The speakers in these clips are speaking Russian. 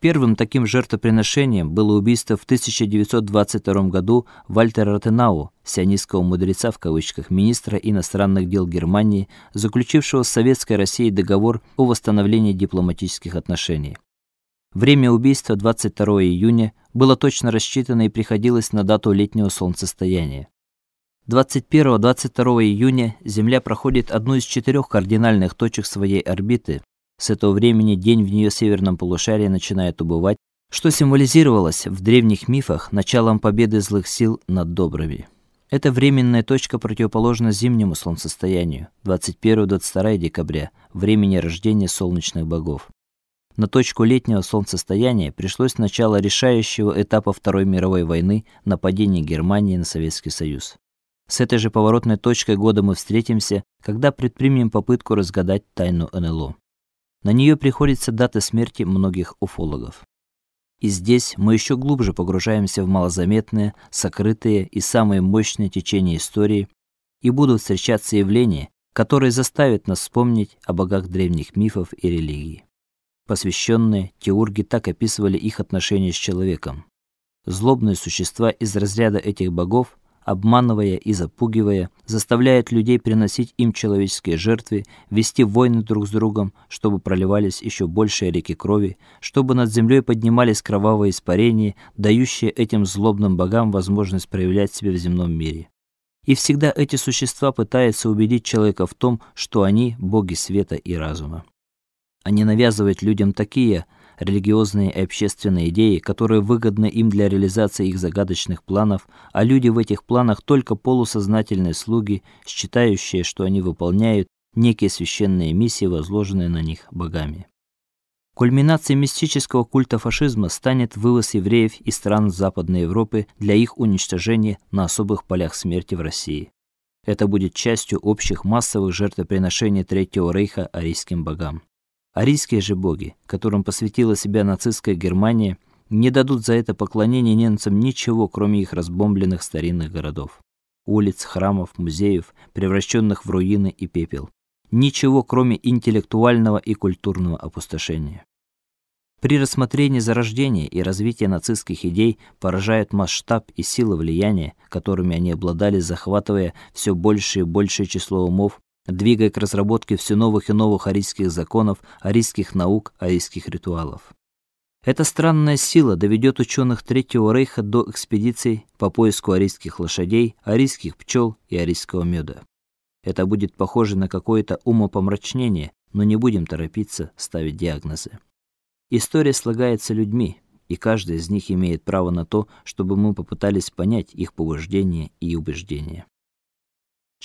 Первым таким жертвоприношением было убийство в 1922 году Вальтера Ротенау, сионистского мудреца в кавычках, министра иностранных дел Германии, заключившего с Советской Россией договор о восстановлении дипломатических отношений. Время убийства 22 июня было точно рассчитано и приходилось на дату летнего солнцестояния. 21-22 июня Земля проходит одну из четырех кардинальных точек своей орбиты, с этого времени день в ее северном полушарии начинает убывать, что символизировалось в древних мифах началом победы злых сил над добрыми. Это временная точка противоположна зимнему солнцестоянию 21-22 декабря, времени рождения солнечных богов. На точку летнего солнцестояния пришлось начало решающего этапа Второй мировой войны нападения Германии на Советский Союз. С этой же поворотной точкой года мы встретимся, когда предпримем попытку разгадать тайну НЛО. На нее приходится дата смерти многих уфологов. И здесь мы еще глубже погружаемся в малозаметные, сокрытые и самые мощные течения истории, и будут встречаться явления, которые заставят нас вспомнить о богах древних мифов и религий. Посвященные теурги так описывали их отношения с человеком. Злобные существа из разряда этих богов обманывая и запугивая, заставляет людей приносить им человеческие жертвы, вести войны друг с другом, чтобы проливались еще большие реки крови, чтобы над землей поднимались кровавые испарения, дающие этим злобным богам возможность проявлять себя в земном мире. И всегда эти существа пытаются убедить человека в том, что они боги света и разума. Они навязывают людям такие религиозные и общественные идеи, которые выгодны им для реализации их загадочных планов, а люди в этих планах только полусознательные слуги, считающие, что они выполняют некие священные миссии, возложенные на них богами. Кульминацией мистического культа фашизма станет вывоз евреев из стран Западной Европы для их уничтожения на особых полях смерти в России. Это будет частью общих массовых жертвоприношений Третьего рейха арийским богам. Арийские же боги, которым посвятила себя нацистская Германия, не дадут за это поклонение немцам ничего, кроме их разбомбленных старинных городов, улиц, храмов, музеев, превращенных в руины и пепел. Ничего, кроме интеллектуального и культурного опустошения. При рассмотрении зарождения и развития нацистских идей поражает масштаб и сила влияния, которыми они обладали, захватывая все большее и большее число умов, двигая к разработке все новых и новых арийских законов, арийских наук, арийских ритуалов. Эта странная сила доведет ученых Третьего рейха до экспедиций по поиску арийских лошадей, арийских пчел и арийского меда. Это будет похоже на какое-то умопомрачнение, но не будем торопиться ставить диагнозы. История слагается людьми, и каждый из них имеет право на то, чтобы мы попытались понять их побуждения и убеждения.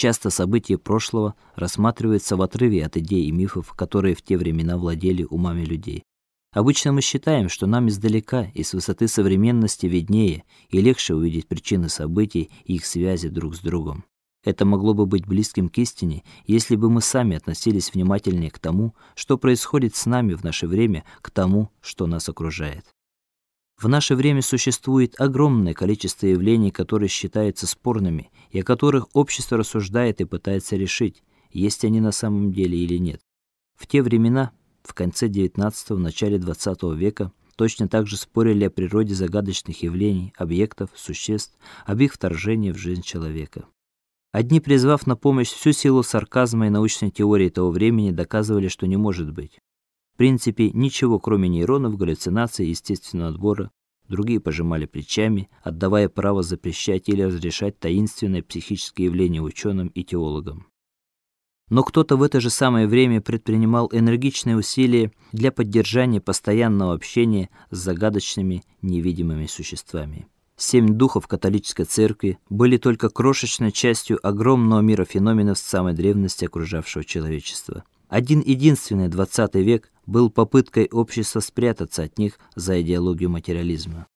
Часто события прошлого рассматриваются в отрыве от идей и мифов, которые в те времена владели умами людей. Обычно мы считаем, что нам издалека и с высоты современности виднее и легче увидеть причины событий и их связи друг с другом. Это могло бы быть близким к истине, если бы мы сами относились внимательнее к тому, что происходит с нами в наше время, к тому, что нас окружает. В наше время существует огромное количество явлений, которые считаются спорными и о которых общество рассуждает и пытается решить, есть они на самом деле или нет. В те времена, в конце XIX начале XX века, точно так же спорили о природе загадочных явлений, объектов, существ, об их вторжении в жизнь человека. Одни, призвав на помощь всю силу сарказма и научной теории того времени, доказывали, что не может быть. В принципе, ничего, кроме нейронов, галлюцинаций, естественного отбора. Другие пожимали плечами, отдавая право запрещать или разрешать таинственные психические явления ученым и теологам. Но кто-то в это же самое время предпринимал энергичные усилия для поддержания постоянного общения с загадочными невидимыми существами. Семь духов католической церкви были только крошечной частью огромного мира феноменов с самой древности окружавшего человечества. Один единственный XX век был попыткой общества спрятаться от них за идеологию материализма.